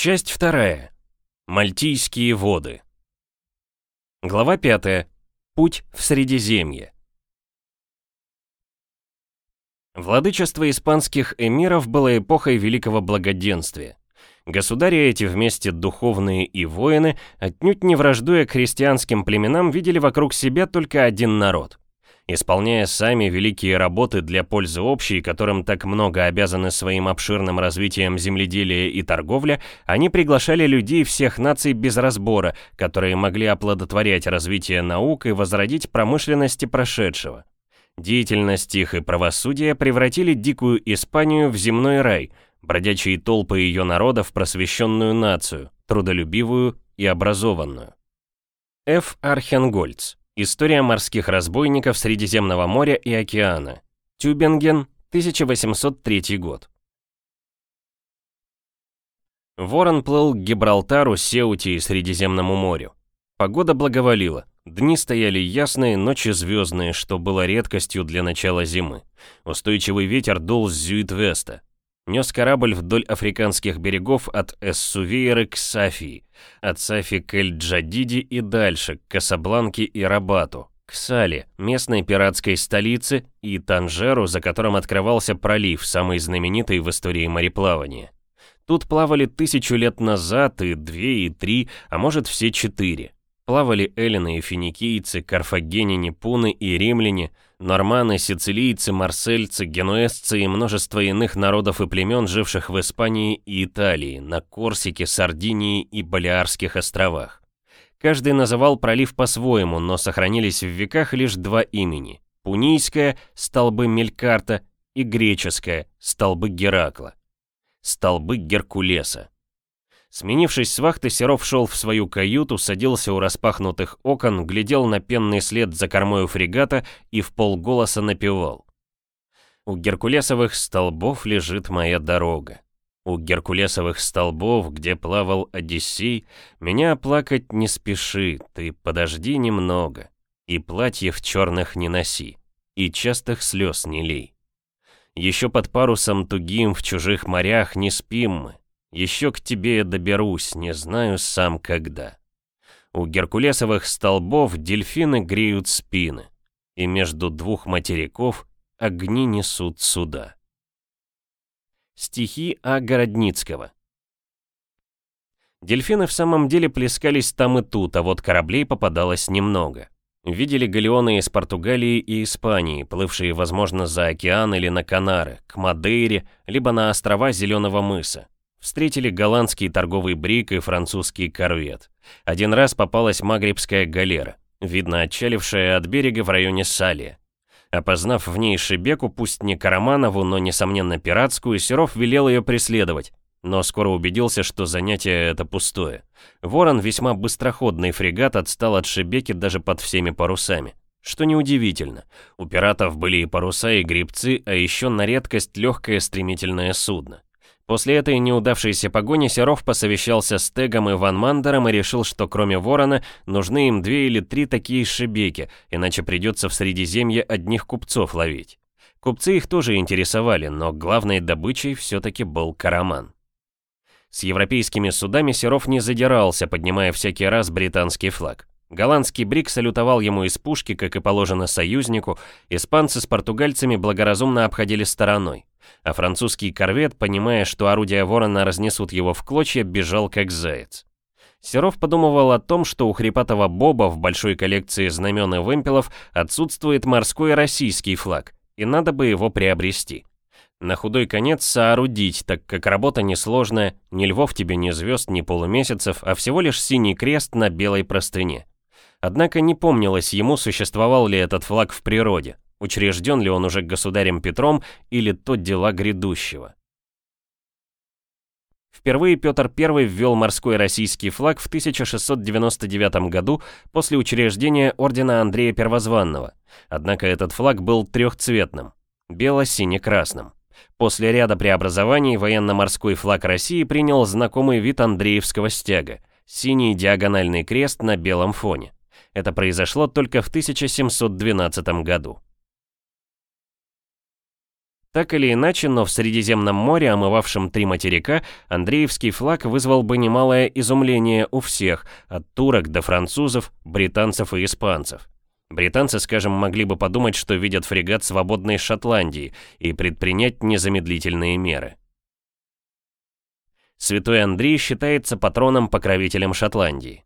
Часть вторая. Мальтийские воды. Глава 5. Путь в Средиземье. Владычество испанских эмиров было эпохой великого благоденствия. Государи эти вместе духовные и воины, отнюдь не враждуя к христианским племенам, видели вокруг себя только один народ. Исполняя сами великие работы для пользы общей, которым так много обязаны своим обширным развитием земледелия и торговля, они приглашали людей всех наций без разбора, которые могли оплодотворять развитие наук и возродить промышленности прошедшего. Деятельность их и правосудие превратили дикую Испанию в земной рай – бродячие толпы ее народа в просвещенную нацию, трудолюбивую и образованную. Ф. Архенгольц. История морских разбойников Средиземного моря и океана. Тюбинген, 1803 год. Ворон плыл к Гибралтару, Сеуте и Средиземному морю. Погода благоволила. Дни стояли ясные, ночи звездные, что было редкостью для начала зимы. Устойчивый ветер дул с Зюит-Веста нес корабль вдоль африканских берегов от Эссувейры к Сафии, от Сафи к Эль-Джадиди и дальше, к Касабланке и Рабату, к Сале, местной пиратской столице, и Танжеру, за которым открывался пролив, самый знаменитый в истории мореплавания. Тут плавали тысячу лет назад и две, и три, а может все четыре. Плавали эллины и финикийцы, карфагеняне, пуны и римляне, норманы, сицилийцы, марсельцы, генуэзцы и множество иных народов и племен, живших в Испании и Италии, на Корсике, Сардинии и Балиарских островах. Каждый называл пролив по-своему, но сохранились в веках лишь два имени – Пунийское – столбы Мелькарта и греческое – столбы Геракла. Столбы Геркулеса. Сменившись с вахты, Серов шел в свою каюту, садился у распахнутых окон, глядел на пенный след за кормою фрегата и в полголоса напевал. «У геркулесовых столбов лежит моя дорога. У геркулесовых столбов, где плавал Одиссей, меня плакать не спеши, ты подожди немного, и платьев черных не носи, и частых слез не лей. Еще под парусом тугим в чужих морях не спим мы, еще к тебе я доберусь, не знаю сам когда. У геркулесовых столбов дельфины греют спины, и между двух материков огни несут суда. Стихи А. Городницкого Дельфины в самом деле плескались там и тут, а вот кораблей попадалось немного. Видели галеоны из Португалии и Испании, плывшие, возможно, за океан или на Канары, к Мадейре, либо на острова Зеленого мыса. Встретили голландский торговый брик и французский корвет. Один раз попалась магрибская галера, видно отчалившая от берега в районе Салия. Опознав в ней Шебеку, пусть не Караманову, но, несомненно, пиратскую, Серов велел ее преследовать, но скоро убедился, что занятие это пустое. Ворон, весьма быстроходный фрегат, отстал от Шебеки даже под всеми парусами. Что неудивительно, у пиратов были и паруса, и грибцы, а еще на редкость легкое стремительное судно. После этой неудавшейся погони Серов посовещался с Тегом и Ван Мандером и решил, что кроме Ворона нужны им две или три такие шибеки, иначе придется в Средиземье одних купцов ловить. Купцы их тоже интересовали, но главной добычей все-таки был караман. С европейскими судами Серов не задирался, поднимая всякий раз британский флаг. Голландский брик салютовал ему из пушки, как и положено союзнику, испанцы с португальцами благоразумно обходили стороной а французский корвет, понимая, что орудия ворона разнесут его в клочья, бежал как заяц. Серов подумывал о том, что у хрипатого Боба в большой коллекции знамен и вымпелов отсутствует морской российский флаг, и надо бы его приобрести. На худой конец соорудить, так как работа несложная, ни львов тебе, ни звезд, ни полумесяцев, а всего лишь синий крест на белой простыне. Однако не помнилось ему, существовал ли этот флаг в природе. Учрежден ли он уже государем Петром или то дела грядущего? Впервые Петр I ввел морской российский флаг в 1699 году после учреждения ордена Андрея Первозванного. Однако этот флаг был трехцветным – бело-сине-красным. После ряда преобразований военно-морской флаг России принял знакомый вид Андреевского стяга – синий диагональный крест на белом фоне. Это произошло только в 1712 году. Так или иначе, но в Средиземном море, омывавшем три материка, Андреевский флаг вызвал бы немалое изумление у всех, от турок до французов, британцев и испанцев. Британцы, скажем, могли бы подумать, что видят фрегат свободной Шотландии и предпринять незамедлительные меры. Святой Андрей считается патроном-покровителем Шотландии.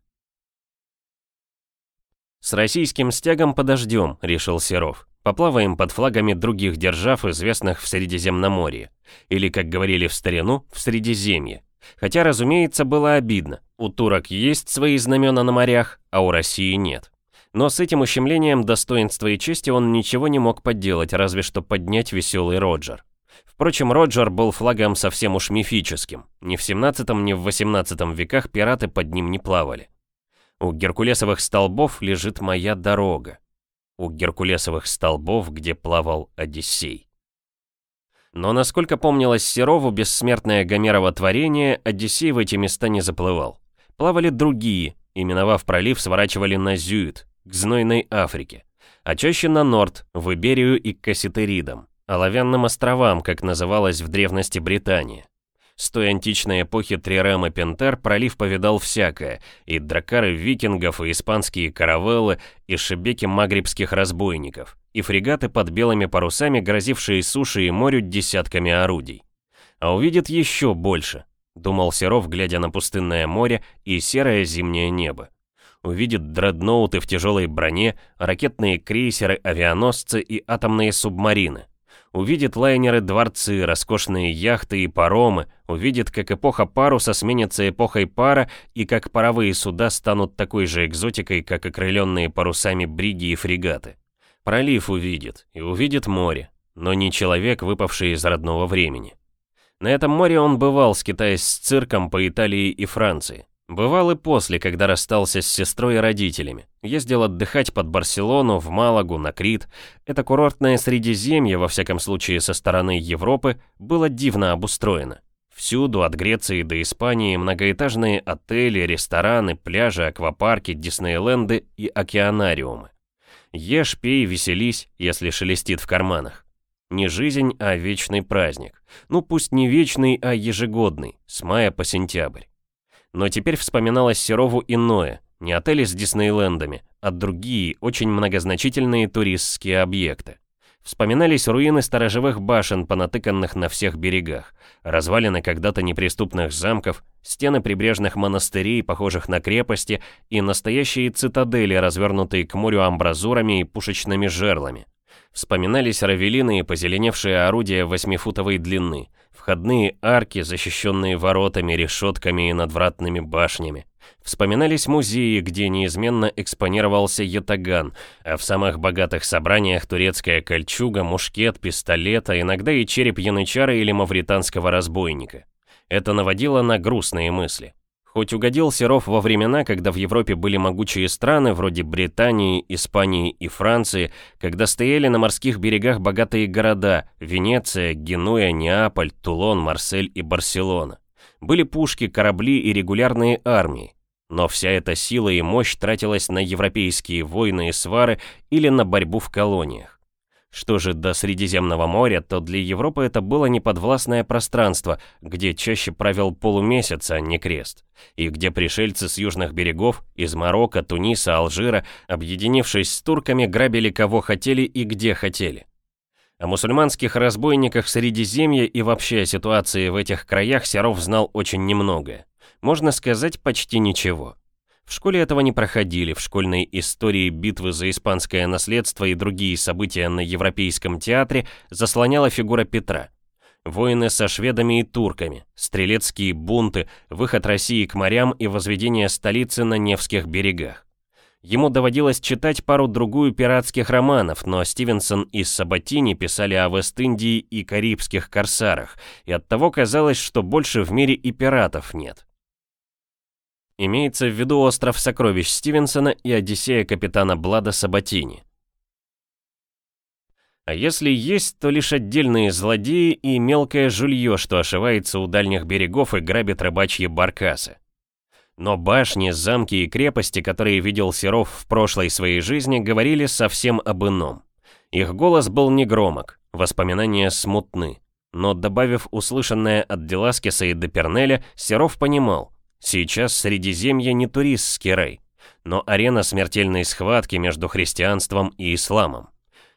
«С российским стягом подождем», — решил Серов. «Поплаваем под флагами других держав, известных в Средиземноморье. Или, как говорили в старину, в Средиземье. Хотя, разумеется, было обидно. У турок есть свои знамена на морях, а у России нет. Но с этим ущемлением достоинства и чести он ничего не мог подделать, разве что поднять веселый Роджер. Впрочем, Роджер был флагом совсем уж мифическим. Ни в 17 ни в 18 веках пираты под ним не плавали. У геркулесовых столбов лежит моя дорога. У геркулесовых столбов, где плавал Одиссей. Но насколько помнилось Серову бессмертное Гомерово творение, Одиссей в эти места не заплывал. Плавали другие, именовав пролив, сворачивали на Зюит, к знойной Африке, а чаще на Норд, в Иберию и к Касситеридам, оловянным островам, как называлась в древности Британия. С той античной эпохи Трирем и Пентер пролив повидал всякое, и дракары викингов, и испанские каравеллы, и шебеки магрибских разбойников, и фрегаты под белыми парусами, грозившие суше и морю десятками орудий. А увидит еще больше, думал Серов, глядя на пустынное море и серое зимнее небо увидит дредноуты в тяжелой броне, ракетные крейсеры, авианосцы и атомные субмарины. Увидит лайнеры-дворцы, роскошные яхты и паромы, увидит, как эпоха паруса сменится эпохой пара и как паровые суда станут такой же экзотикой, как окрыленные парусами бриги и фрегаты. Пролив увидит, и увидит море, но не человек, выпавший из родного времени. На этом море он бывал, скитаясь с цирком по Италии и Франции. Бывал и после, когда расстался с сестрой и родителями. Ездил отдыхать под Барселону, в Малагу, на Крит. Это курортное Средиземье, во всяком случае со стороны Европы, было дивно обустроено. Всюду, от Греции до Испании, многоэтажные отели, рестораны, пляжи, аквапарки, Диснейленды и океанариумы. Ешь, пей, веселись, если шелестит в карманах. Не жизнь, а вечный праздник. Ну пусть не вечный, а ежегодный, с мая по сентябрь. Но теперь вспоминалось Серову иное, не отели с Диснейлендами, а другие, очень многозначительные туристские объекты. Вспоминались руины сторожевых башен, понатыканных на всех берегах, развалины когда-то неприступных замков, стены прибрежных монастырей, похожих на крепости, и настоящие цитадели, развернутые к морю амбразурами и пушечными жерлами. Вспоминались равелины и позеленевшие орудия восьмифутовой длины, входные арки, защищенные воротами, решетками и надвратными башнями. Вспоминались музеи, где неизменно экспонировался ятаган, а в самых богатых собраниях турецкая кольчуга, мушкет, пистолет, а иногда и череп янычара или мавританского разбойника. Это наводило на грустные мысли. Хоть угодил Серов во времена, когда в Европе были могучие страны, вроде Британии, Испании и Франции, когда стояли на морских берегах богатые города – Венеция, Генуя, Неаполь, Тулон, Марсель и Барселона. Были пушки, корабли и регулярные армии. Но вся эта сила и мощь тратилась на европейские войны и свары или на борьбу в колониях. Что же до Средиземного моря, то для Европы это было неподвластное пространство, где чаще правил полумесяц, а не крест, и где пришельцы с южных берегов, из Марокко, Туниса, Алжира, объединившись с турками, грабили кого хотели и где хотели. О мусульманских разбойниках Средиземья и вообще о ситуации в этих краях Серов знал очень немного. Можно сказать, почти ничего. В школе этого не проходили, в школьной истории битвы за испанское наследство и другие события на Европейском театре заслоняла фигура Петра. Войны со шведами и турками, стрелецкие бунты, выход России к морям и возведение столицы на Невских берегах. Ему доводилось читать пару-другую пиратских романов, но Стивенсон и Сабатини писали о Вест-Индии и карибских корсарах, и оттого казалось, что больше в мире и пиратов нет. Имеется в виду остров сокровищ Стивенсона и Одиссея капитана Блада Сабатини. А если есть, то лишь отдельные злодеи и мелкое жулье, что ошивается у дальних берегов и грабит рыбачьи баркасы. Но башни, замки и крепости, которые видел Серов в прошлой своей жизни, говорили совсем об ином. Их голос был негромок, воспоминания смутны. Но добавив услышанное от Деласкеса и Депернеля, Серов понимал, сейчас Средиземье не туристский рай, но арена смертельной схватки между христианством и исламом.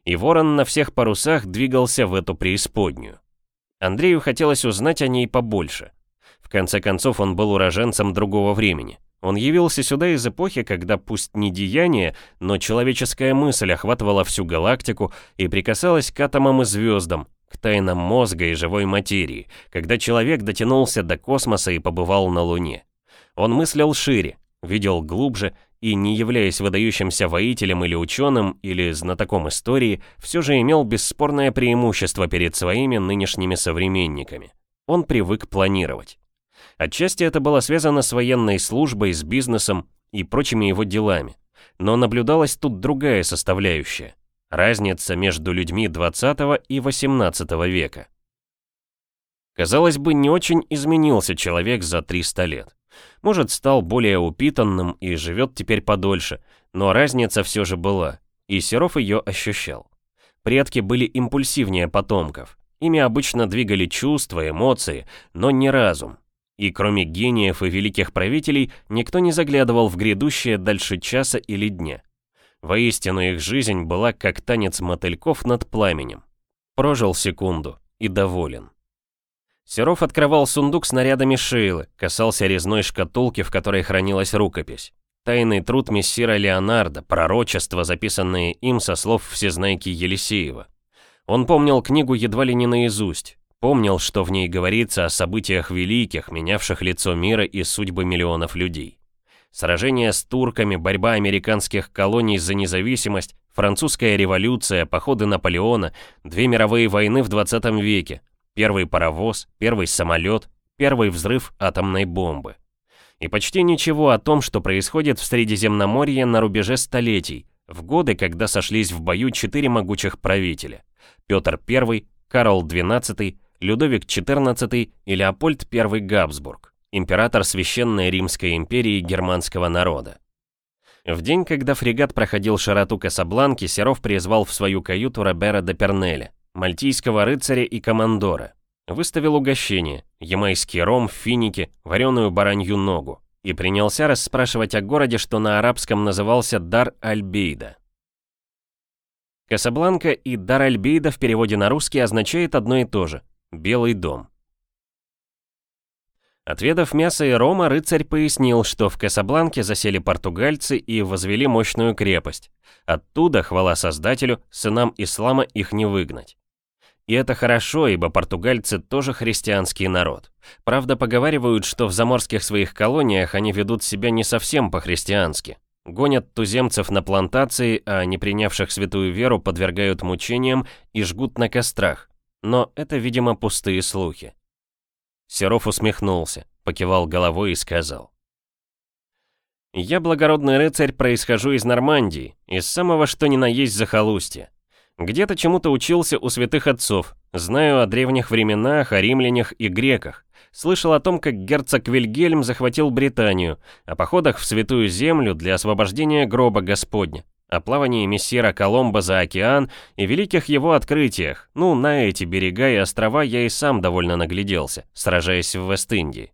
И ворон на всех парусах двигался в эту преисподнюю. Андрею хотелось узнать о ней побольше. В конце концов, он был уроженцем другого времени. Он явился сюда из эпохи, когда пусть не деяние, но человеческая мысль охватывала всю галактику и прикасалась к атомам и звездам, к тайнам мозга и живой материи, когда человек дотянулся до космоса и побывал на Луне. Он мыслил шире, видел глубже и, не являясь выдающимся воителем или ученым, или знатоком истории, все же имел бесспорное преимущество перед своими нынешними современниками. Он привык планировать. Отчасти это было связано с военной службой, с бизнесом и прочими его делами. Но наблюдалась тут другая составляющая – Разница между людьми 20 и 18 века. Казалось бы, не очень изменился человек за 300 лет. Может, стал более упитанным и живет теперь подольше, но разница все же была, и Серов ее ощущал. Предки были импульсивнее потомков. Ими обычно двигали чувства, эмоции, но не разум. И кроме гениев и великих правителей, никто не заглядывал в грядущее дальше часа или дня. Воистину их жизнь была как танец мотыльков над пламенем. Прожил секунду и доволен. Серов открывал сундук с нарядами Шейлы, касался резной шкатулки, в которой хранилась рукопись. Тайный труд мессира Леонардо, пророчества, записанные им со слов всезнайки Елисеева. Он помнил книгу едва ли не наизусть, помнил, что в ней говорится о событиях великих, менявших лицо мира и судьбы миллионов людей. Сражения с турками, борьба американских колоний за независимость, французская революция, походы Наполеона, две мировые войны в 20 веке, первый паровоз, первый самолет, первый взрыв атомной бомбы. И почти ничего о том, что происходит в Средиземноморье на рубеже столетий, в годы, когда сошлись в бою четыре могучих правителя. Петр I, Карл XII, Людовик XIV и Леопольд I Габсбург император Священной Римской империи германского народа. В день, когда фрегат проходил широту Касабланки, Серов призвал в свою каюту Робера де Пернеля, мальтийского рыцаря и командора. Выставил угощение, ямайский ром, финики, вареную баранью ногу и принялся расспрашивать о городе, что на арабском назывался Дар-Аль-Бейда. Касабланка и Дар-Аль-Бейда в переводе на русский означает одно и то же – «белый дом». Отведав мясо и рома, рыцарь пояснил, что в Касабланке засели португальцы и возвели мощную крепость. Оттуда, хвала создателю, сынам ислама их не выгнать. И это хорошо, ибо португальцы тоже христианский народ. Правда, поговаривают, что в заморских своих колониях они ведут себя не совсем по-христиански. Гонят туземцев на плантации, а не принявших святую веру подвергают мучениям и жгут на кострах. Но это, видимо, пустые слухи. Серов усмехнулся, покивал головой и сказал. «Я благородный рыцарь, происхожу из Нормандии, из самого что ни на есть захолустья. Где-то чему-то учился у святых отцов, знаю о древних временах, о римлянах и греках. Слышал о том, как герцог Вильгельм захватил Британию, о походах в Святую Землю для освобождения гроба Господня о плавании мессира Коломбо за океан и великих его открытиях. Ну, на эти берега и острова я и сам довольно нагляделся, сражаясь в Вест-Индии.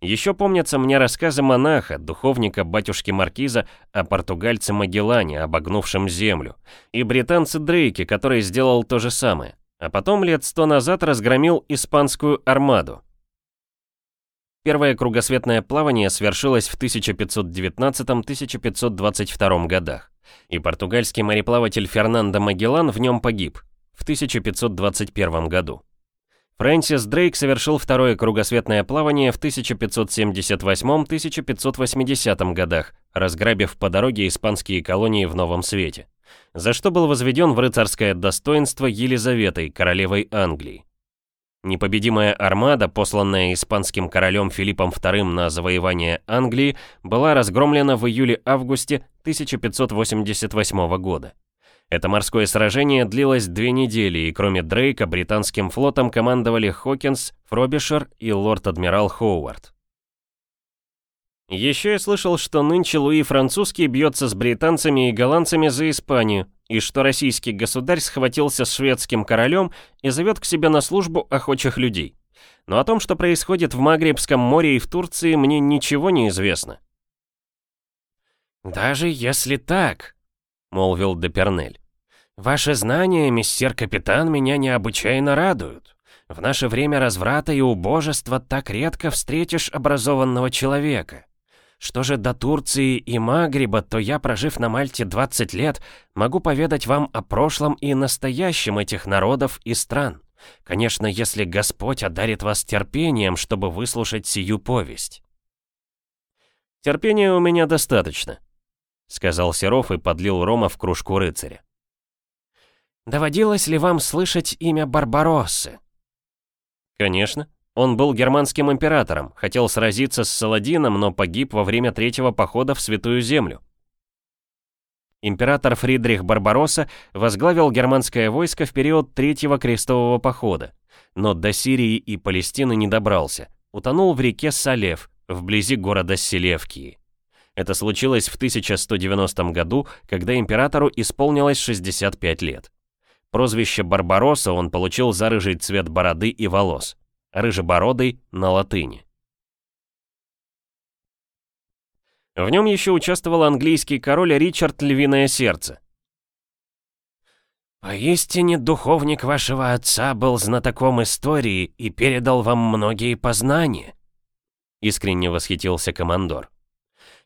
Еще помнятся мне рассказы монаха, духовника батюшки Маркиза о португальце Магеллане, обогнувшем землю, и британце Дрейке, который сделал то же самое, а потом лет сто назад разгромил испанскую армаду. Первое кругосветное плавание свершилось в 1519-1522 годах и португальский мореплаватель Фернандо Магеллан в нем погиб в 1521 году. Фрэнсис Дрейк совершил второе кругосветное плавание в 1578-1580 годах, разграбив по дороге испанские колонии в Новом Свете, за что был возведен в рыцарское достоинство Елизаветой, королевой Англии. Непобедимая армада, посланная испанским королем Филиппом II на завоевание Англии, была разгромлена в июле-августе 1588 года. Это морское сражение длилось две недели, и кроме Дрейка британским флотом командовали Хокинс, Фробишер и лорд-адмирал Хоуард. Еще я слышал, что нынче Луи Французский бьется с британцами и голландцами за Испанию, и что российский государь схватился с шведским королем и зовет к себе на службу охочих людей. Но о том, что происходит в Магрибском море и в Турции, мне ничего не известно. «Даже если так», — молвил Депернель, — «ваши знания, мистер капитан, меня необычайно радуют. В наше время разврата и убожества так редко встретишь образованного человека. Что же до Турции и Магриба, то я, прожив на Мальте 20 лет, могу поведать вам о прошлом и настоящем этих народов и стран. Конечно, если Господь одарит вас терпением, чтобы выслушать сию повесть. «Терпения у меня достаточно», — сказал Серов и подлил рома в кружку рыцаря. «Доводилось ли вам слышать имя Барбароссы?» «Конечно», он был германским императором, хотел сразиться с Саладином, но погиб во время третьего похода в Святую Землю. Император Фридрих Барбаросса возглавил германское войско в период Третьего крестового похода, но до Сирии и Палестины не добрался, утонул в реке Салев, вблизи города Селевкии. Это случилось в 1190 году, когда императору исполнилось 65 лет. Прозвище Барбаросса он получил за рыжий цвет бороды и волос рыжебородый на латыни. В нем еще участвовал английский король Ричард Львиное Сердце. «Поистине духовник вашего отца был знатоком истории и передал вам многие познания», — искренне восхитился командор.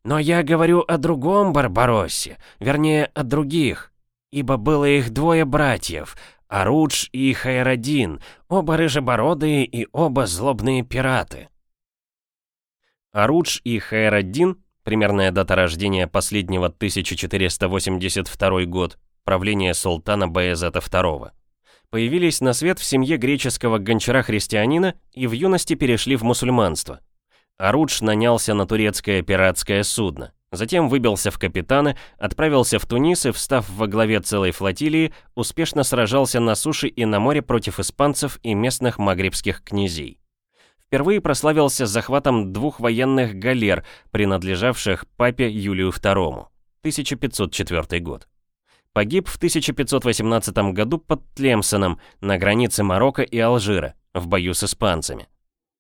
«Но я говорю о другом Барбароссе, вернее, о других, ибо было их двое братьев, Арудж и Хайрадин, оба рыжебородые и оба злобные пираты. Арудж и Хайрадин, примерная дата рождения последнего 1482 год, правление султана Баязета II, появились на свет в семье греческого гончара-христианина и в юности перешли в мусульманство. Арудж нанялся на турецкое пиратское судно. Затем выбился в капитаны, отправился в Тунис и, встав во главе целой флотилии, успешно сражался на суше и на море против испанцев и местных магрибских князей. Впервые прославился захватом двух военных галер, принадлежавших папе Юлию II, 1504 год. Погиб в 1518 году под Тлемсоном на границе Марокко и Алжира в бою с испанцами.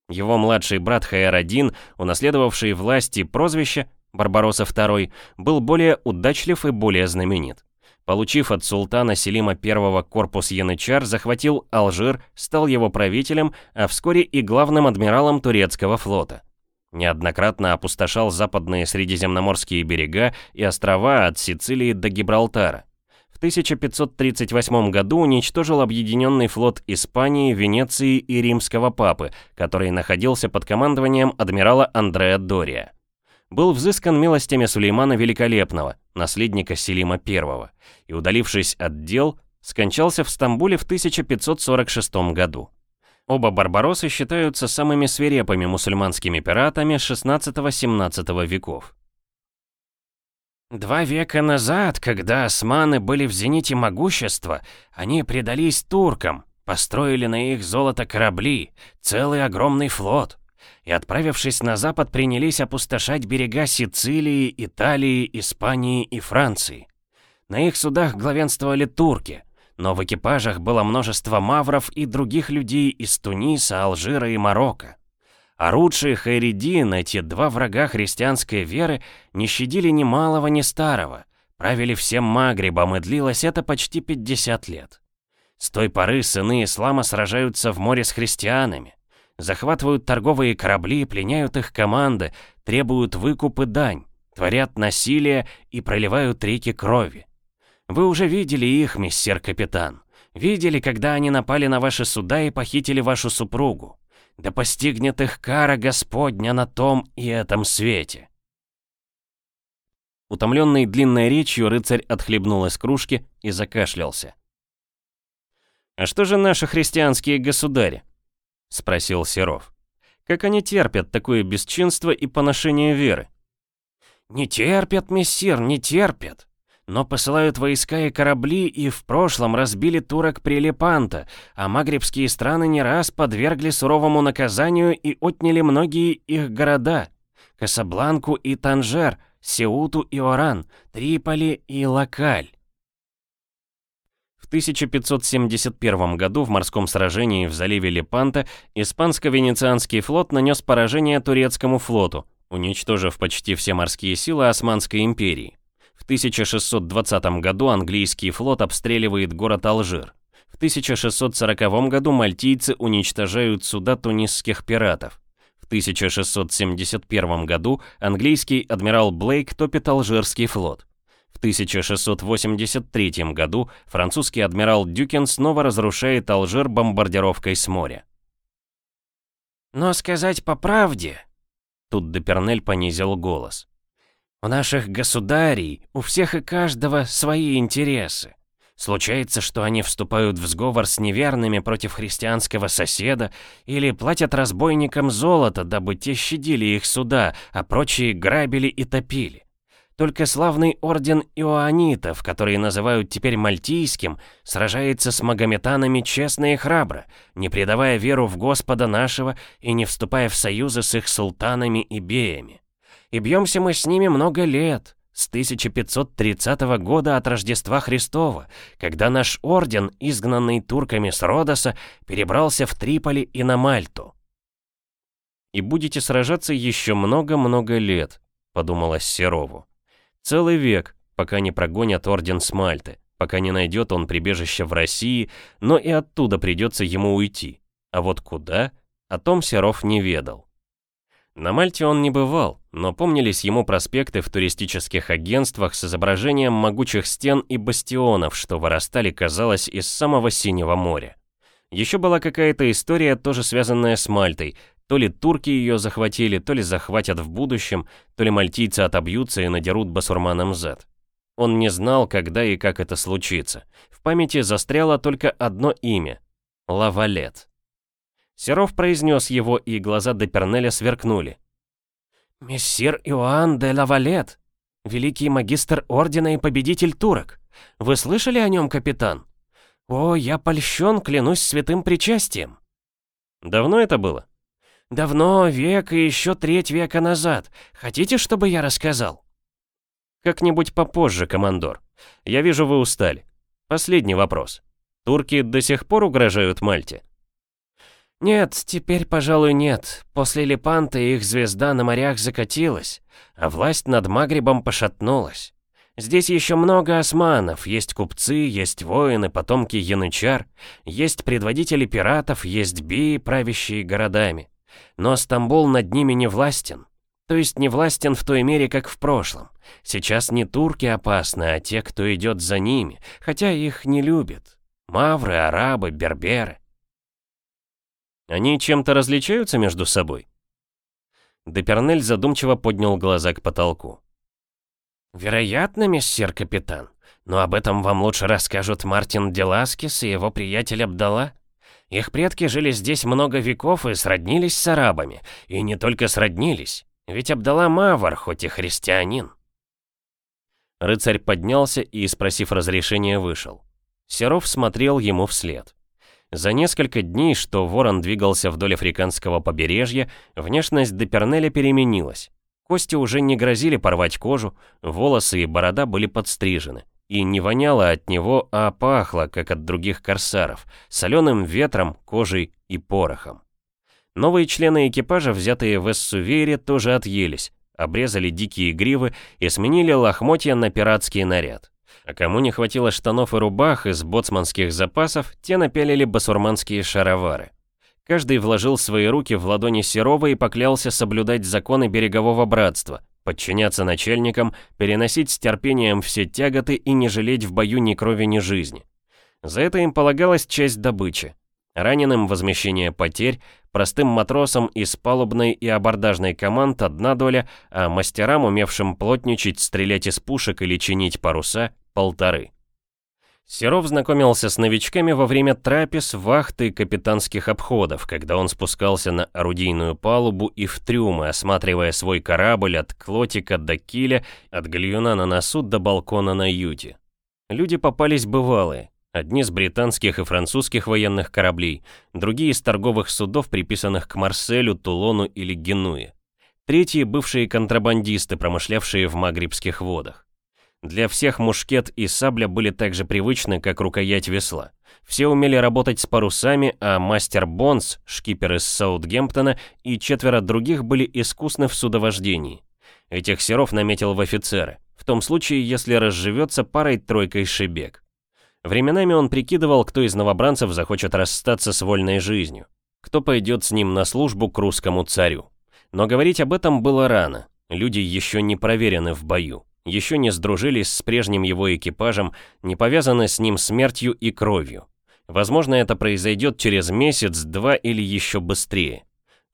Его младший брат Хайер-1, унаследовавший власть и прозвище, Барбаросса II, был более удачлив и более знаменит. Получив от султана Селима I корпус янычар, захватил Алжир, стал его правителем, а вскоре и главным адмиралом турецкого флота. Неоднократно опустошал западные средиземноморские берега и острова от Сицилии до Гибралтара. В 1538 году уничтожил объединенный флот Испании, Венеции и Римского папы, который находился под командованием адмирала Андреа Дория был взыскан милостями Сулеймана Великолепного, наследника Селима I, и, удалившись от дел, скончался в Стамбуле в 1546 году. Оба Барбаросы считаются самыми свирепыми мусульманскими пиратами XVI-XVII веков. Два века назад, когда османы были в зените могущества, они предались туркам, построили на их золото корабли, целый огромный флот и, отправившись на запад, принялись опустошать берега Сицилии, Италии, Испании и Франции. На их судах главенствовали турки, но в экипажах было множество мавров и других людей из Туниса, Алжира и Марокко. Арудши и Хайридин, эти два врага христианской веры, не щадили ни малого, ни старого, правили всем Магрибом, и длилось это почти 50 лет. С той поры сыны ислама сражаются в море с христианами захватывают торговые корабли, пленяют их команды, требуют выкуп и дань, творят насилие и проливают реки крови. Вы уже видели их, мистер капитан. Видели, когда они напали на ваши суда и похитили вашу супругу. Да постигнет их кара Господня на том и этом свете. Утомленный длинной речью, рыцарь отхлебнул из кружки и закашлялся. «А что же наши христианские государи?» — спросил Серов. «Как они терпят такое бесчинство и поношение веры?» «Не терпят, мессир, не терпят. Но посылают войска и корабли, и в прошлом разбили турок при Лепанто, а магрибские страны не раз подвергли суровому наказанию и отняли многие их города. Касабланку и Танжер, Сеуту и Оран, Триполи и Локаль. В 1571 году в морском сражении в заливе Лепанта испанско-венецианский флот нанес поражение турецкому флоту, уничтожив почти все морские силы Османской империи. В 1620 году английский флот обстреливает город Алжир. В 1640 году мальтийцы уничтожают суда тунисских пиратов. В 1671 году английский адмирал Блейк топит Алжирский флот. В 1683 году французский адмирал Дюкен снова разрушает Алжир бомбардировкой с моря. «Но сказать по правде...» Тут Депернель понизил голос. «У наших государей, у всех и каждого свои интересы. Случается, что они вступают в сговор с неверными против христианского соседа или платят разбойникам золото, дабы те щадили их суда, а прочие грабили и топили. Только славный орден иоанитов, который называют теперь мальтийским, сражается с магометанами честно и храбро, не предавая веру в Господа нашего и не вступая в союзы с их султанами и беями. И бьемся мы с ними много лет, с 1530 года от Рождества Христова, когда наш орден, изгнанный турками с Родоса, перебрался в Триполи и на Мальту. «И будете сражаться еще много-много лет», — подумалось Серову. «Целый век, пока не прогонят орден с Мальты, пока не найдет он прибежище в России, но и оттуда придется ему уйти. А вот куда, о том Серов не ведал. На Мальте он не бывал, но помнились ему проспекты в туристических агентствах с изображением могучих стен и бастионов, что вырастали, казалось, из самого Синего моря. Еще была какая-то история, тоже связанная с Мальтой. То ли турки ее захватили, то ли захватят в будущем, то ли мальтийцы отобьются и надерут басурманам зад. Он не знал, когда и как это случится. В памяти застряло только одно имя — Лавалет. Серов произнес его, и глаза Депернеля сверкнули. «Мессир Иоанн де Лавалет, великий магистр ордена и победитель турок. Вы слышали о нем, капитан? О, я польщен, клянусь святым причастием». «Давно это было?» «Давно, век и еще треть века назад. Хотите, чтобы я рассказал?» «Как-нибудь попозже, командор. Я вижу, вы устали. Последний вопрос. Турки до сих пор угрожают Мальте?» Нет, теперь, пожалуй, нет. После Лепанта их звезда на морях закатилась, а власть над Магрибом пошатнулась. Здесь еще много османов, есть купцы, есть воины, потомки янычар, есть предводители пиратов, есть бии, правящие городами. Но Стамбул над ними не властен. То есть не властен в той мере, как в прошлом. Сейчас не турки опасны, а те, кто идет за ними, хотя их не любят. Мавры, арабы, берберы. Они чем-то различаются между собой? Депернель задумчиво поднял глаза к потолку. «Вероятно, мессир капитан, но об этом вам лучше расскажут Мартин Деласкис и его приятель Абдала. Их предки жили здесь много веков и сроднились с арабами, и не только сроднились, ведь Абдала Мавр, хоть и христианин». Рыцарь поднялся и, спросив разрешения, вышел. Серов смотрел ему вслед. За несколько дней, что ворон двигался вдоль африканского побережья, внешность Депернеля переменилась. Кости уже не грозили порвать кожу, волосы и борода были подстрижены. И не воняло от него, а пахло, как от других корсаров, соленым ветром, кожей и порохом. Новые члены экипажа, взятые в Эссувере, тоже отъелись, обрезали дикие гривы и сменили лохмотья на пиратский наряд. А кому не хватило штанов и рубах из боцманских запасов, те напялили басурманские шаровары. Каждый вложил свои руки в ладони Серова и поклялся соблюдать законы берегового братства, подчиняться начальникам, переносить с терпением все тяготы и не жалеть в бою ни крови, ни жизни. За это им полагалась часть добычи. Раненым возмещение потерь, простым матросам из палубной и абордажной команд одна доля, а мастерам, умевшим плотничать, стрелять из пушек или чинить паруса, полторы. Серов знакомился с новичками во время трапез, вахты и капитанских обходов, когда он спускался на орудийную палубу и в трюмы, осматривая свой корабль от клотика до киля, от гальюна на носу до балкона на юте. Люди попались бывалые, одни с британских и французских военных кораблей, другие из торговых судов, приписанных к Марселю, Тулону или Генуе. Третьи — бывшие контрабандисты, промышлявшие в магрибских водах. Для всех мушкет и сабля были так же привычны, как рукоять весла. Все умели работать с парусами, а мастер Бонс, шкипер из Саутгемптона и четверо других были искусны в судовождении. Этих серов наметил в офицеры, в том случае, если разживется парой-тройкой шибек. Временами он прикидывал, кто из новобранцев захочет расстаться с вольной жизнью, кто пойдет с ним на службу к русскому царю. Но говорить об этом было рано, люди еще не проверены в бою, еще не сдружились с прежним его экипажем, не повязаны с ним смертью и кровью. Возможно, это произойдет через месяц, два или еще быстрее.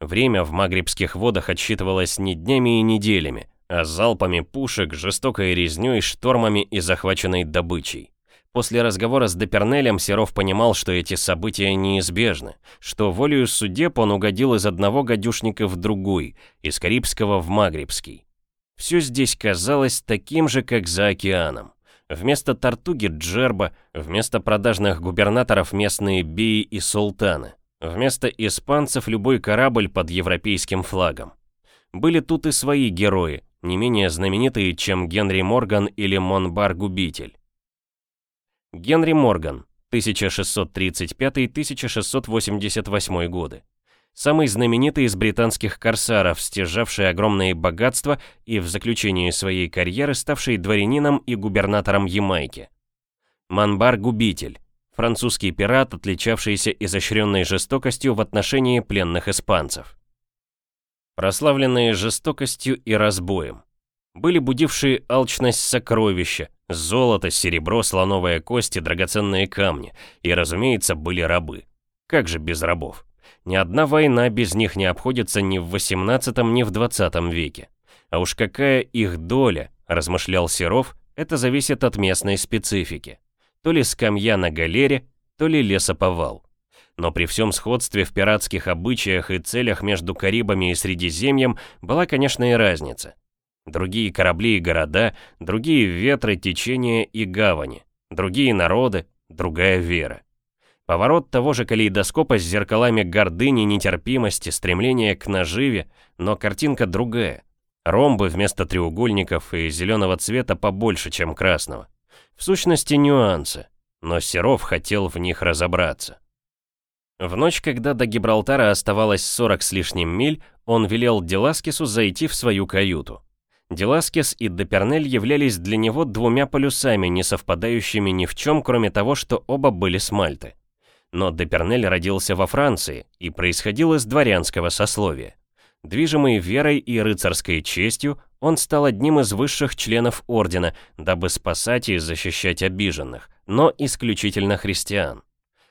Время в магрибских водах отсчитывалось не днями и неделями, а залпами пушек, жестокой резнёй, штормами и захваченной добычей. После разговора с Депернелем Серов понимал, что эти события неизбежны, что волею судеб он угодил из одного гадюшника в другой, из Карибского в Магрибский. Все здесь казалось таким же, как за океаном. Вместо Тартуги Джерба, вместо продажных губернаторов местные бии и султаны, вместо испанцев любой корабль под европейским флагом. Были тут и свои герои, не менее знаменитые, чем Генри Морган или Монбар-губитель. Генри Морган, 1635-1688 годы. Самый знаменитый из британских корсаров, стяжавший огромные богатства и в заключении своей карьеры ставший дворянином и губернатором Ямайки. Манбар-губитель, французский пират, отличавшийся изощренной жестокостью в отношении пленных испанцев. Прославленные жестокостью и разбоем. Были будившие алчность сокровища, золото, серебро, слоновая кость и драгоценные камни, и, разумеется, были рабы. Как же без рабов? Ни одна война без них не обходится ни в 18 ни в 20 веке. А уж какая их доля, размышлял Серов, это зависит от местной специфики. То ли скамья на галере, то ли лесоповал. Но при всем сходстве в пиратских обычаях и целях между Карибами и Средиземьем была, конечно, и разница. Другие корабли и города, другие ветры, течения и гавани, другие народы, другая вера. Поворот того же калейдоскопа с зеркалами гордыни, нетерпимости, стремления к наживе, но картинка другая. Ромбы вместо треугольников и зеленого цвета побольше, чем красного. В сущности нюансы, но Серов хотел в них разобраться. В ночь, когда до Гибралтара оставалось 40 с лишним миль, он велел Деласкису зайти в свою каюту. Деласкес и Депернель являлись для него двумя полюсами, не совпадающими ни в чем, кроме того, что оба были с Мальты. Но Депернель родился во Франции и происходил из дворянского сословия. Движимый верой и рыцарской честью, он стал одним из высших членов ордена, дабы спасать и защищать обиженных, но исключительно христиан.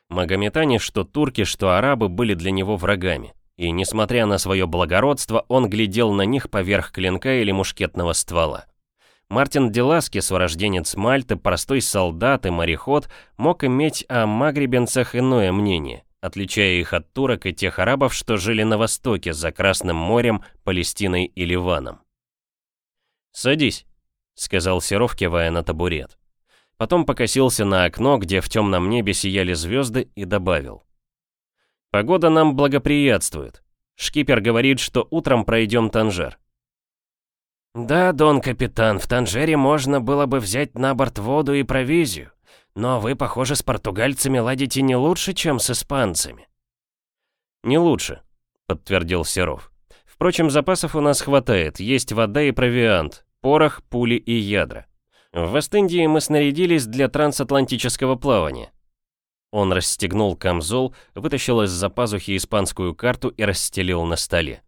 Магометане, что турки, что арабы, были для него врагами и, несмотря на свое благородство, он глядел на них поверх клинка или мушкетного ствола. Мартин Деласкис, урожденец Мальты, простой солдат и мореход, мог иметь о магребенцах иное мнение, отличая их от турок и тех арабов, что жили на востоке, за Красным морем, Палестиной и Ливаном. «Садись», — сказал Серов, кивая на табурет. Потом покосился на окно, где в темном небе сияли звезды, и добавил. Погода нам благоприятствует. Шкипер говорит, что утром пройдем Танжер. Да, дон капитан, в Танжере можно было бы взять на борт воду и провизию. Но вы, похоже, с португальцами ладите не лучше, чем с испанцами. Не лучше, подтвердил Серов. Впрочем, запасов у нас хватает, есть вода и провиант, порох, пули и ядра. В Вест-Индии мы снарядились для трансатлантического плавания. Он расстегнул камзол, вытащил из-за пазухи испанскую карту и расстелил на столе.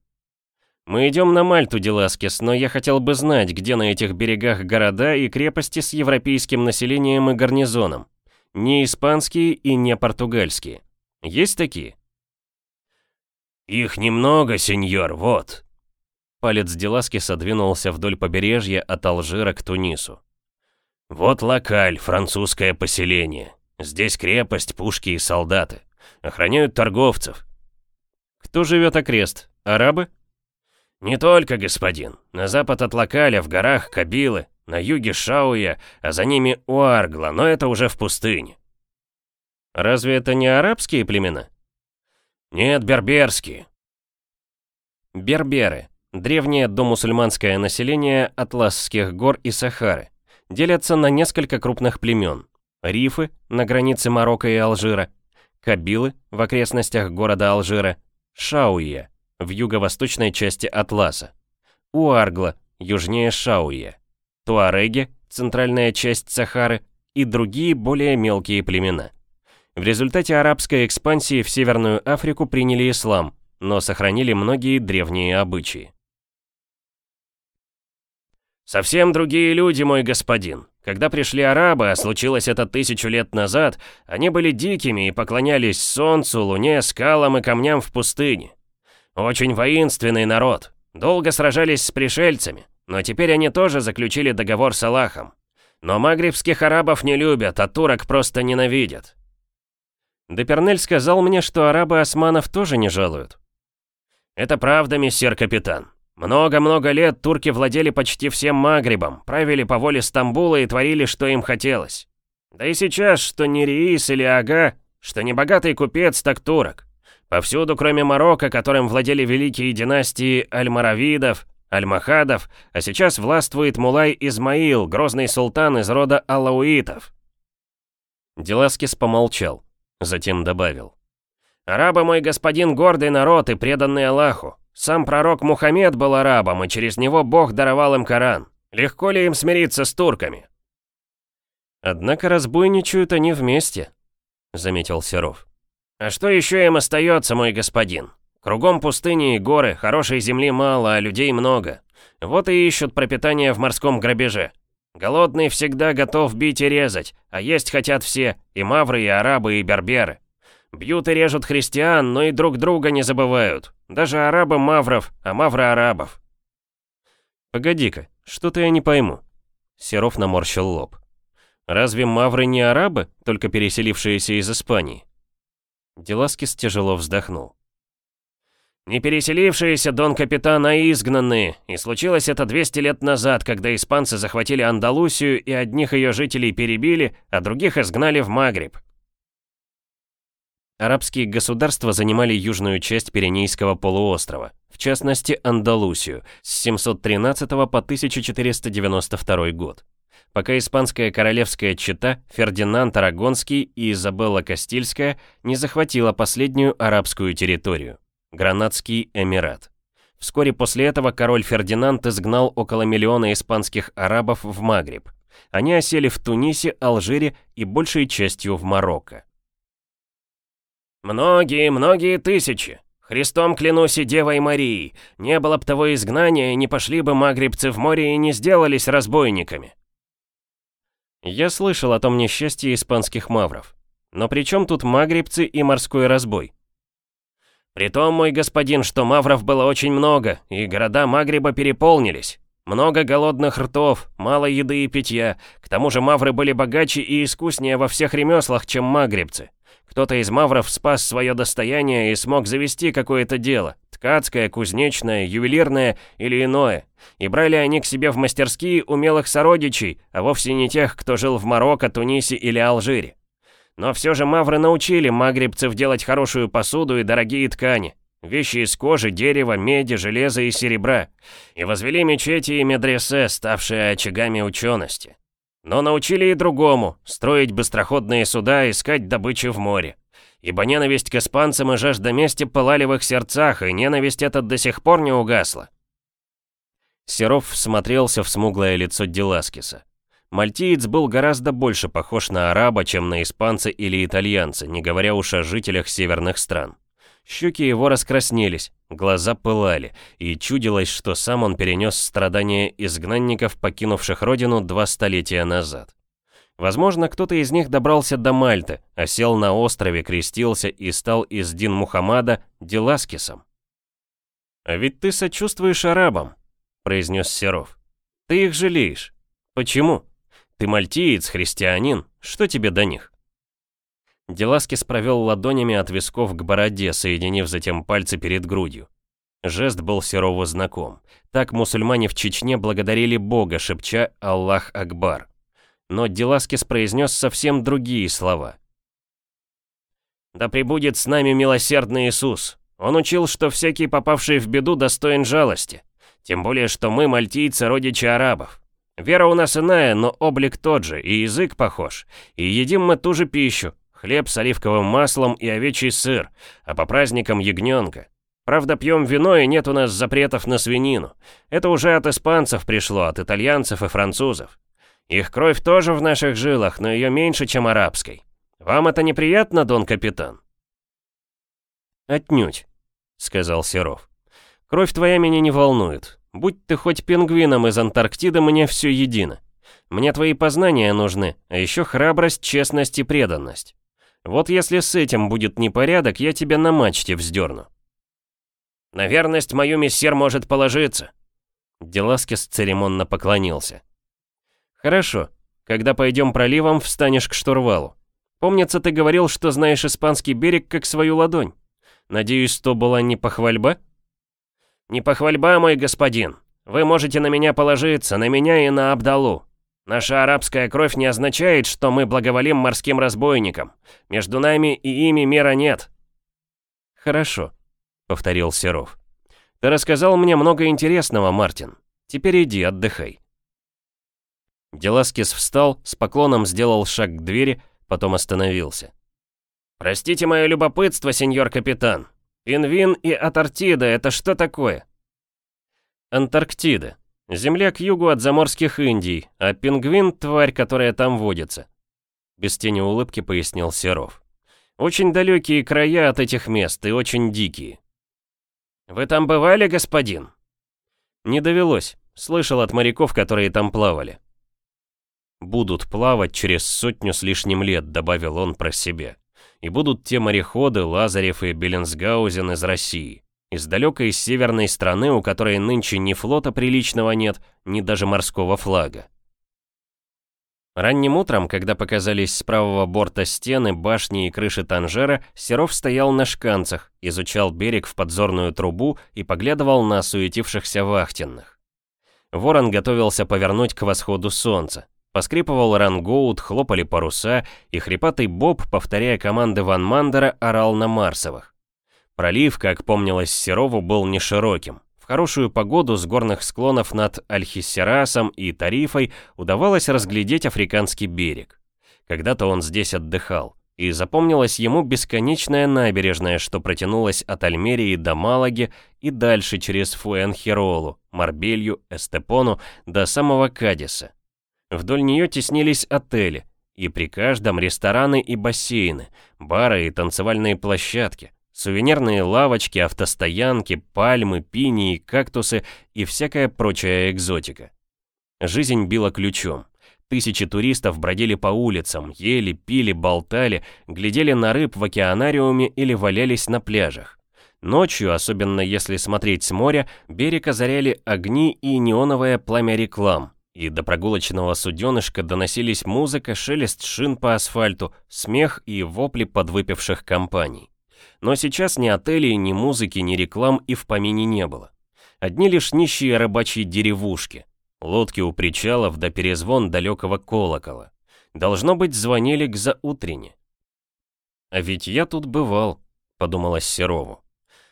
«Мы идем на Мальту, Деласкес, но я хотел бы знать, где на этих берегах города и крепости с европейским населением и гарнизоном. Не испанские и не португальские. Есть такие?» «Их немного, сеньор, вот». Палец Деласкеса двинулся вдоль побережья от Алжира к Тунису. «Вот локаль, французское поселение. Здесь крепость, пушки и солдаты. Охраняют торговцев. Кто живет окрест? Арабы? Не только, господин. На запад от Локаля, в горах Кабилы, на юге Шауя, а за ними Уаргла, но это уже в пустыне. Разве это не арабские племена? Нет, берберские. Берберы. древнее домусульманское население Атласских гор и Сахары, делятся на несколько крупных племен. Рифы на границе Марокко и Алжира, Кабилы в окрестностях города Алжира, Шауия в юго-восточной части Атласа, Уаргла южнее Шауия, Туареги, центральная часть Сахары и другие более мелкие племена. В результате арабской экспансии в Северную Африку приняли ислам, но сохранили многие древние обычаи. «Совсем другие люди, мой господин. Когда пришли арабы, а случилось это тысячу лет назад, они были дикими и поклонялись солнцу, луне, скалам и камням в пустыне. Очень воинственный народ. Долго сражались с пришельцами, но теперь они тоже заключили договор с Аллахом. Но магрибских арабов не любят, а турок просто ненавидят. Депернель сказал мне, что арабы османов тоже не жалуют. Это правда, мессер капитан. Много-много лет турки владели почти всем Магрибом, правили по воле Стамбула и творили, что им хотелось. Да и сейчас, что не Риис или Ага, что не богатый купец, так турок. Повсюду, кроме Марокко, которым владели великие династии Аль-Маравидов, Аль-Махадов, а сейчас властвует Мулай Измаил, грозный султан из рода Алауитов. Деласкис помолчал, затем добавил. «Арабы, мой господин, гордый народ и преданный Аллаху. Сам пророк Мухаммед был арабом, и через него Бог даровал им Коран. Легко ли им смириться с турками?» «Однако разбойничают они вместе», — заметил Серов. «А что еще им остается, мой господин? Кругом пустыни и горы, хорошей земли мало, а людей много. Вот и ищут пропитание в морском грабеже. Голодный всегда готов бить и резать, а есть хотят все, и мавры, и арабы, и берберы. Бьют и режут христиан, но и друг друга не забывают. Даже арабы мавров, а мавры арабов. Погоди-ка, что-то я не пойму. Серов наморщил лоб. Разве мавры не арабы, только переселившиеся из Испании? Деласкис тяжело вздохнул. Не переселившиеся, дон капитан, а изгнанные. И случилось это 200 лет назад, когда испанцы захватили Андалусию и одних ее жителей перебили, а других изгнали в Магриб. Арабские государства занимали южную часть Пиренейского полуострова, в частности Андалусию, с 713 по 1492 год. Пока испанская королевская чета Фердинанд Арагонский и Изабелла Кастильская не захватила последнюю арабскую территорию. Гранадский Эмират. Вскоре после этого король Фердинанд изгнал около миллиона испанских арабов в Магриб. Они осели в Тунисе, Алжире и большей частью в Марокко. «Многие, многие тысячи. Христом клянусь и Девой Марией. Не было б того изгнания, не пошли бы магрибцы в море и не сделались разбойниками». Я слышал о том несчастье испанских мавров. Но при чем тут магрибцы и морской разбой? Притом, мой господин, что мавров было очень много, и города Магриба переполнились. Много голодных ртов, мало еды и питья. К тому же мавры были богаче и искуснее во всех ремеслах, чем магрибцы. Кто-то из мавров спас свое достояние и смог завести какое-то дело. Ткацкое, кузнечное, ювелирное или иное. И брали они к себе в мастерские умелых сородичей, а вовсе не тех, кто жил в Марокко, Тунисе или Алжире. Но все же мавры научили магрибцев делать хорошую посуду и дорогие ткани. Вещи из кожи, дерева, меди, железа и серебра. И возвели мечети и медресе, ставшие очагами учености. Но научили и другому – строить быстроходные суда, искать добычу в море. Ибо ненависть к испанцам и жажда мести пылали в их сердцах, и ненависть эта до сих пор не угасла. Серов всмотрелся в смуглое лицо Деласкиса. Мальтиец был гораздо больше похож на араба, чем на испанца или итальянца, не говоря уж о жителях северных стран. Щеки его раскраснелись, глаза пылали, и чудилось, что сам он перенес страдания изгнанников, покинувших родину два столетия назад. Возможно, кто-то из них добрался до Мальты, осел на острове, крестился и стал из Дин Мухаммада Деласкисом. «А ведь ты сочувствуешь арабам», — произнес Серов. «Ты их жалеешь. Почему?» Ты мальтиец, христианин, что тебе до них? Деласкис провел ладонями от висков к бороде, соединив затем пальцы перед грудью. Жест был Серову знаком. Так мусульмане в Чечне благодарили Бога, шепча «Аллах Акбар». Но Деласкис произнес совсем другие слова. «Да пребудет с нами милосердный Иисус. Он учил, что всякий, попавший в беду, достоин жалости. Тем более, что мы мальтийцы родичи арабов. Вера у нас иная, но облик тот же, и язык похож. И едим мы ту же пищу. Хлеб с оливковым маслом и овечий сыр, а по праздникам ягненка. Правда, пьем вино, и нет у нас запретов на свинину. Это уже от испанцев пришло, от итальянцев и французов. Их кровь тоже в наших жилах, но ее меньше, чем арабской. Вам это неприятно, дон капитан? Отнюдь, сказал Серов. Кровь твоя меня не волнует. Будь ты хоть пингвином из Антарктиды, мне все едино. Мне твои познания нужны, а еще храбрость, честность и преданность. Вот если с этим будет непорядок, я тебя на мачте вздерну. На верность мою мессер может положиться. Деласкес церемонно поклонился. Хорошо. Когда пойдем проливом, встанешь к штурвалу. Помнится, ты говорил, что знаешь испанский берег как свою ладонь. Надеюсь, то была не похвальба? Не похвальба, мой господин. Вы можете на меня положиться, на меня и на Абдалу. Наша арабская кровь не означает, что мы благоволим морским разбойникам. Между нами и ими мира нет. Хорошо, повторил Серов. Ты рассказал мне много интересного, Мартин. Теперь иди, отдыхай. Деласкис встал, с поклоном сделал шаг к двери, потом остановился. «Простите мое любопытство, сеньор капитан. Пинвин и Антарктида — это что такое?» «Антарктида. Земля к югу от заморских Индий, а пингвин — тварь, которая там водится», — без тени улыбки пояснил Серов. «Очень далекие края от этих мест и очень дикие». «Вы там бывали, господин?» «Не довелось. Слышал от моряков, которые там плавали». «Будут плавать через сотню с лишним лет», — добавил он про себя. «И будут те мореходы, Лазарев и Беленсгаузен из России. Из далекой северной страны, у которой нынче ни флота приличного нет, ни даже морского флага. Ранним утром, когда показались с правого борта стены, башни и крыши Танжера, Серов стоял на шканцах, изучал берег в подзорную трубу и поглядывал на суетившихся вахтенных. Ворон готовился повернуть к восходу солнца. Поскрипывал рангоут, хлопали паруса, и хрипатый Боб, повторяя команды Ван Мандера, орал на Марсовых. Пролив, как помнилось Серову, был не широким. В хорошую погоду с горных склонов над Альхиссерасом и Тарифой удавалось разглядеть африканский берег. Когда-то он здесь отдыхал, и запомнилась ему бесконечная набережная, что протянулась от Альмерии до Малаги и дальше через Фуэнхеролу, Марбелью, Эстепону до самого Кадиса. Вдоль нее теснились отели, и при каждом рестораны и бассейны, бары и танцевальные площадки, Сувенирные лавочки, автостоянки, пальмы, пинии, кактусы и всякая прочая экзотика. Жизнь била ключом. Тысячи туристов бродили по улицам, ели, пили, болтали, глядели на рыб в океанариуме или валялись на пляжах. Ночью, особенно если смотреть с моря, берег озаряли огни и неоновое пламя реклам, и до прогулочного суденышка доносились музыка, шелест шин по асфальту, смех и вопли подвыпивших компаний. Но сейчас ни отелей, ни музыки, ни реклам и в помине не было. Одни лишь нищие рыбачьи деревушки, лодки у причалов до перезвон далекого колокола. Должно быть, звонили к заутрене. «А ведь я тут бывал», — подумалось Серову.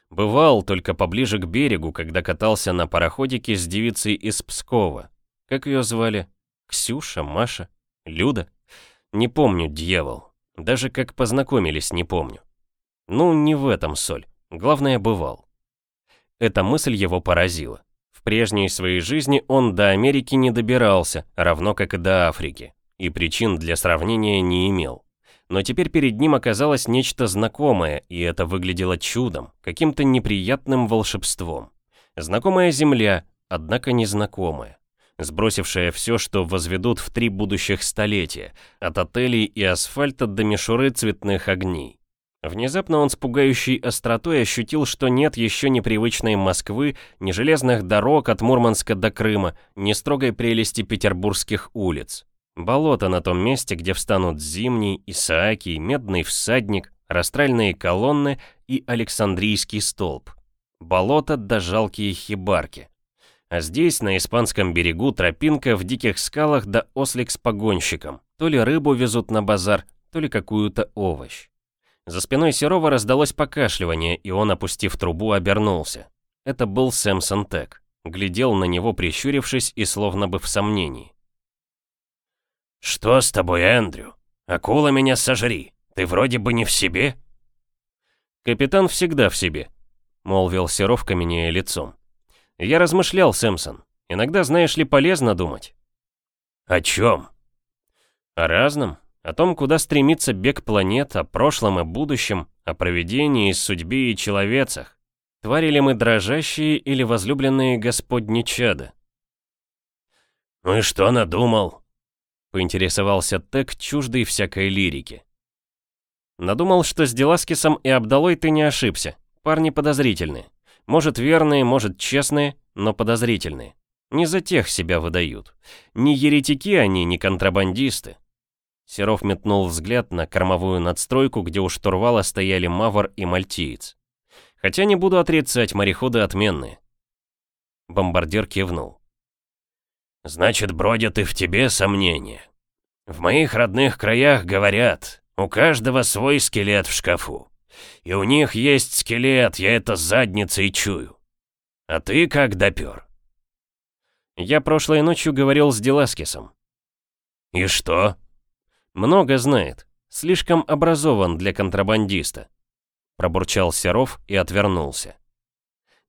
«Бывал, только поближе к берегу, когда катался на пароходике с девицей из Пскова. Как ее звали? Ксюша, Маша, Люда? Не помню, дьявол. Даже как познакомились, не помню. Ну, не в этом соль. Главное, бывал. Эта мысль его поразила. В прежней своей жизни он до Америки не добирался, равно как и до Африки, и причин для сравнения не имел. Но теперь перед ним оказалось нечто знакомое, и это выглядело чудом, каким-то неприятным волшебством. Знакомая земля, однако незнакомая. Сбросившая все, что возведут в три будущих столетия, от отелей и асфальта до мишуры цветных огней. Внезапно он с пугающей остротой ощутил, что нет еще непривычной Москвы, ни железных дорог от Мурманска до Крыма, ни строгой прелести петербургских улиц. Болото на том месте, где встанут Зимний, Исаакий, Медный всадник, растральные колонны и Александрийский столб. Болото да жалкие хибарки. А здесь, на испанском берегу, тропинка в диких скалах да ослик с погонщиком. То ли рыбу везут на базар, то ли какую-то овощ. За спиной Серова раздалось покашливание, и он, опустив трубу, обернулся. Это был Сэмсон Тек. глядел на него, прищурившись и словно бы в сомнении. «Что с тобой, Эндрю? Акула меня сожри. Ты вроде бы не в себе?» «Капитан всегда в себе», — молвил Серов, каменея лицом. «Я размышлял, Сэмсон. Иногда, знаешь ли, полезно думать». «О чем?» «О разном. О том, куда стремится бег планет, о прошлом и будущем, о проведении, судьбе и человецах. Твари ли мы дрожащие или возлюбленные Господни чада?» «Ну и что надумал?» — поинтересовался Тек, чуждый всякой лирики. «Надумал, что с Деласкисом и Абдалой ты не ошибся. Парни подозрительные. Может, верные, может, честные, но подозрительные. Не за тех себя выдают. Не еретики они, не контрабандисты». Серов метнул взгляд на кормовую надстройку, где у штурвала стояли Мавр и Мальтиец. «Хотя не буду отрицать, мореходы отменные». Бомбардир кивнул. Значит, бродят и в тебе сомнения. В моих родных краях говорят, у каждого свой скелет в шкафу. И у них есть скелет, я это задницей чую. А ты как допер? Я прошлой ночью говорил с Деласкисом. И что? Много знает. Слишком образован для контрабандиста. Пробурчал Серов и отвернулся.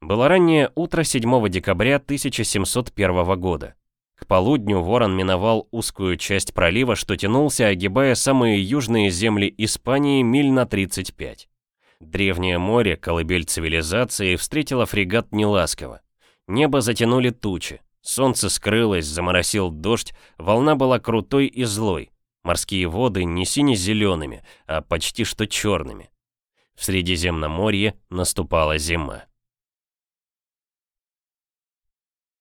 Было раннее утро 7 декабря 1701 года. К полудню Ворон миновал узкую часть пролива, что тянулся, огибая самые южные земли Испании миль на 35. Древнее море, колыбель цивилизации, встретило фрегат неласково. Небо затянули тучи, солнце скрылось, заморосил дождь, волна была крутой и злой. Морские воды не сине-зелеными, а почти что черными. В Средиземноморье наступала зима.